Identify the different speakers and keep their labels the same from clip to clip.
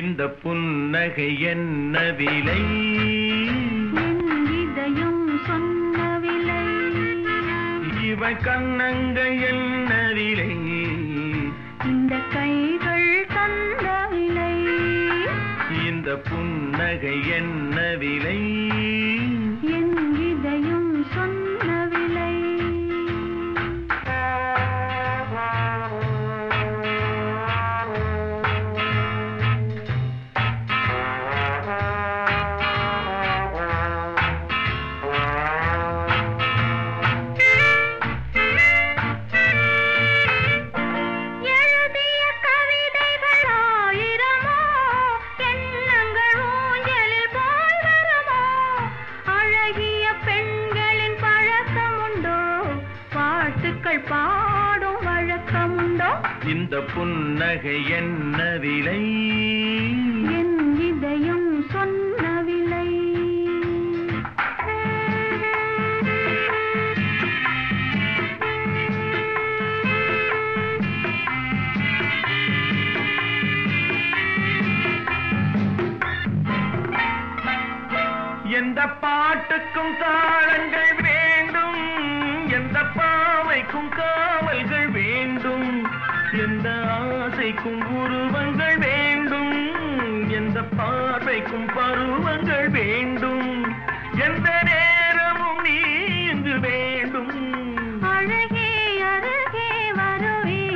Speaker 1: இந்த புன்னகை என்ன விலை?
Speaker 2: இதயம் சொன்ன விலை.
Speaker 1: இவள் கண்ணங்கள் என்ன விலை?
Speaker 2: இந்த கைகள் தந்த விலை.
Speaker 1: இந்த புன்னகை என்ன விலை?
Speaker 2: பாட்டுக்கள் பாடும் வழக்கமுண்டோ?
Speaker 1: இந்த புன்னகை என்ன விலை
Speaker 2: என் இதயம் சொன்ன விலை
Speaker 1: எந்த பாட்டுக்கும் தாளங்கள் வேண்டும். எந்த பாவைக்கும் காவல்கள் வேண்டும். எந்த ஆசைக்கும் உருவங்கள் வேண்டும். எந்த பார்வைக்கும் பருவங்கள் வேண்டும். எந்த நேரமும் நீ இங்கு வேண்டும்.
Speaker 2: அழகே அருகே வருவேனே.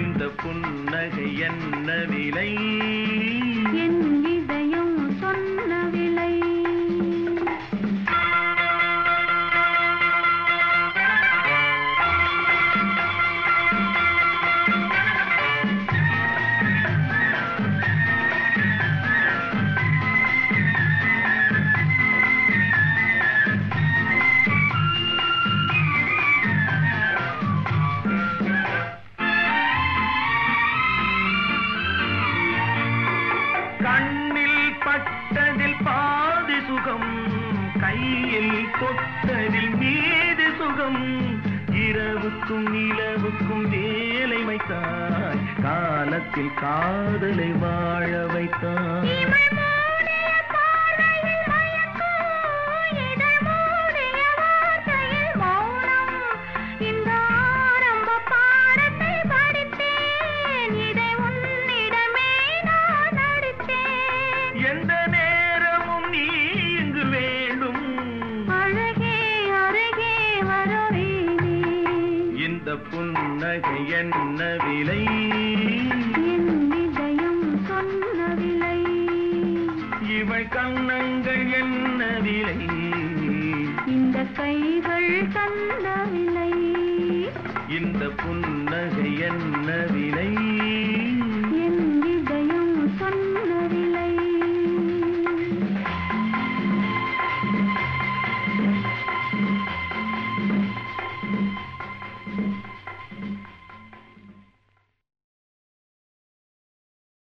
Speaker 1: இந்த புன்னகை என்ன விலை? தொட்டதில் பாதி சுகம் கையில் தொட்டதில் மீது சுகம். இரவுக்கும் நிலவுக்கும் வேலை வைத்தாய் காலத்தில் காதலை வாழ வைத்தாய் புன்னகை என்ன விலை?
Speaker 2: என் இதயம் சொன்ன விலை.
Speaker 1: இவள் கண்ணங்கள் என்ன விலை?
Speaker 2: இந்த கைகள் தந்த விலை.
Speaker 1: இந்த புன்னகை என்ன விலை?